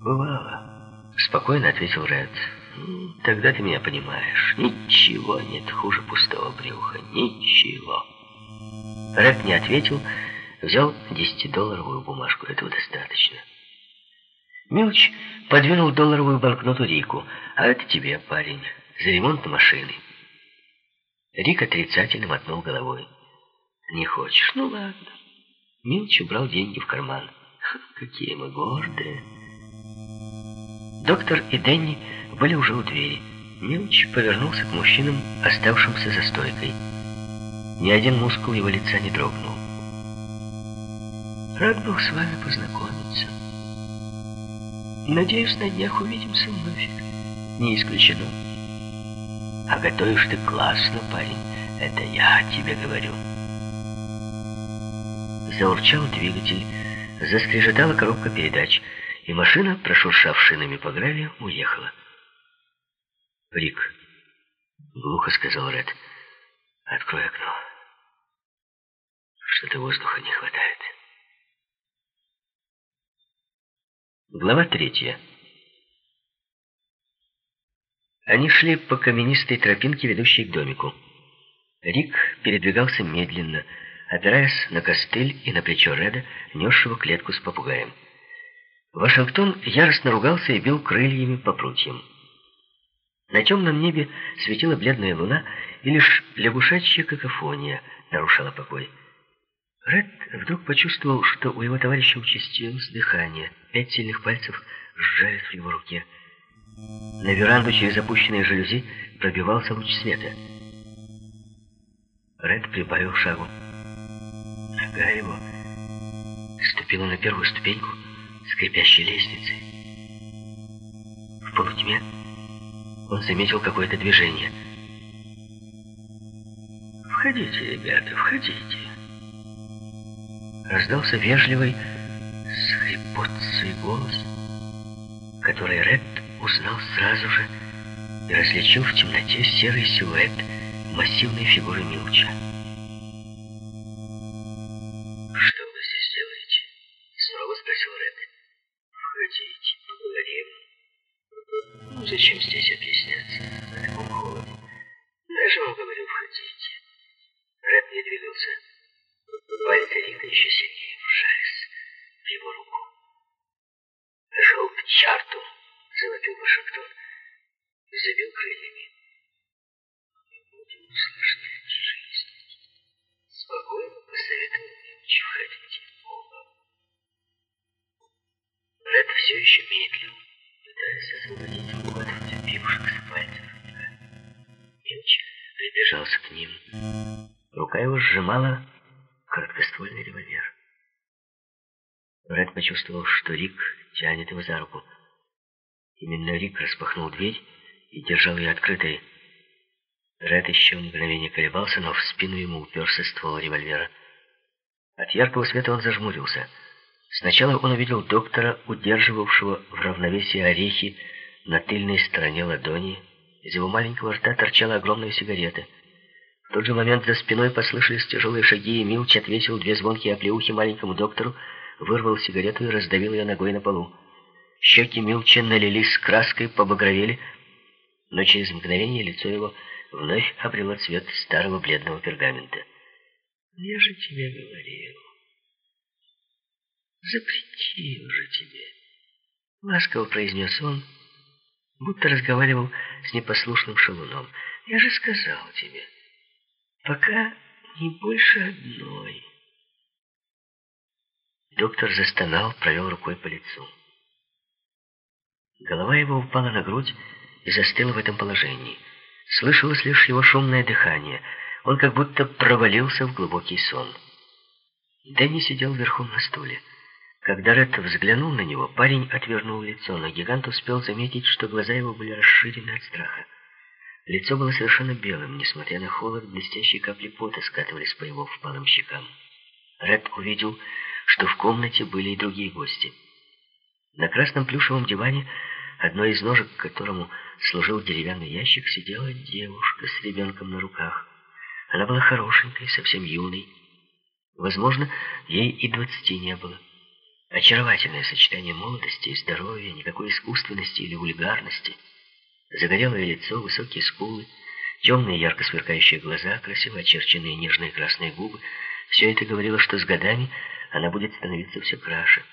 Бывало. Спокойно ответил Ред. Тогда ты меня понимаешь. Ничего нет хуже пустого брюха. Ничего. Ред не ответил, взял десятидолларовую бумажку. Этого достаточно. Милч подвинул долларовую банкноту Рику. А это тебе, парень, за ремонт машины. Рик отрицательно мотнул головой. «Не хочешь? Ну ладно». Милч убрал деньги в карман. «Какие мы гордые!» Доктор и Дэнни были уже у двери. Милч повернулся к мужчинам, оставшимся за стойкой. Ни один мускул его лица не дрогнул. «Рад был с вами познакомиться. Надеюсь, на днях увидимся вновь. Не исключено». А готовишь ты классно, парень. Это я тебе говорю. Заурчал двигатель, заскрежетала коробка передач, и машина, прошуршав шинами по гравию, уехала. «Рик», — глухо сказал Ред, — «открой окно. Что-то воздуха не хватает». Глава третья. Они шли по каменистой тропинке, ведущей к домику. Рик передвигался медленно, опираясь на костыль и на плечо Реда, несшего клетку с попугаем. Вашингтон яростно ругался и бил крыльями по прутьям. На темном небе светила бледная луна, и лишь лягушачья какофония нарушала покой. Ред вдруг почувствовал, что у его товарища участилось дыхание. Пять сильных пальцев сжались в его руке. На веранду через опущенные жалюзи пробивался луч света. Ред прибавил шагу. Нога его ступила на первую ступеньку скрипящей лестницы. В полутьме он заметил какое-то движение. «Входите, ребята, входите!» Раздался вежливый, скрипотцый голос, который Ред узнал сразу же и различил в темноте серый силуэт массивной фигуры Милча. Зачем здесь объясняться на таком холоде? Вам говорю, входите». Ред не двигался. Пальцы Рика еще сильнее вжались в его руку. «Шел к чарту!» завопил Вашингтон и забил крыльями. Мы будем усложнять жизнь. Спокойно посоветовал Милч входить в оба. Ред все еще медлил, пытаясь освободить руку от вцепившихся пальцев Милч прибежался к ним. Рука его сжимала короткоствольный револьвер. Ред почувствовал, что Рик тянет его за руку. Именно Рик распахнул дверь и держал ее открытой. Ред еще мгновение колебался, но в спину ему уперся ствол револьвера. От яркого света он зажмурился. Сначала он увидел доктора, удерживавшего в равновесии орехи на тыльной стороне ладони. Из его маленького рта торчала огромная сигарета. В тот же момент за спиной послышались тяжелые шаги, и Милч отвесил две звонкие оплеухи маленькому доктору, вырвал сигарету и раздавил ее ногой на полу. Щеки Милча налились краской, побагровели, но через мгновение лицо его вновь обрело цвет старого бледного пергамента. «Я же тебе говорил. Запрети уже тебе», — ласково произнес он, будто разговаривал с непослушным шалуном. «Я же сказал тебе, пока не больше одной». Доктор застонал, провел рукой по лицу. Голова его упала на грудь и застыла в этом положении. Слышалось лишь его шумное дыхание. Он как будто провалился в глубокий сон. Дэнни сидел верхом на стуле. Когда Ред взглянул на него, парень отвернул лицо, но гигант успел заметить, что глаза его были расширены от страха. Лицо было совершенно белым, несмотря на холод, блестящие капли пота скатывались по его впалым щекам. Ред увидел, что в комнате были и другие гости. На красном плюшевом диване одной из ножек, к которому служил деревянный ящик, сидела девушка с ребенком на руках. Она была хорошенькой, совсем юной. Возможно, ей и двадцати не было. Очаровательное сочетание молодости и здоровья, никакой искусственности или вульгарности. Загорелое лицо, высокие скулы, темные ярко сверкающие глаза, красиво очерченные нежные красные губы. Все это говорило, что с годами она будет становиться все краше.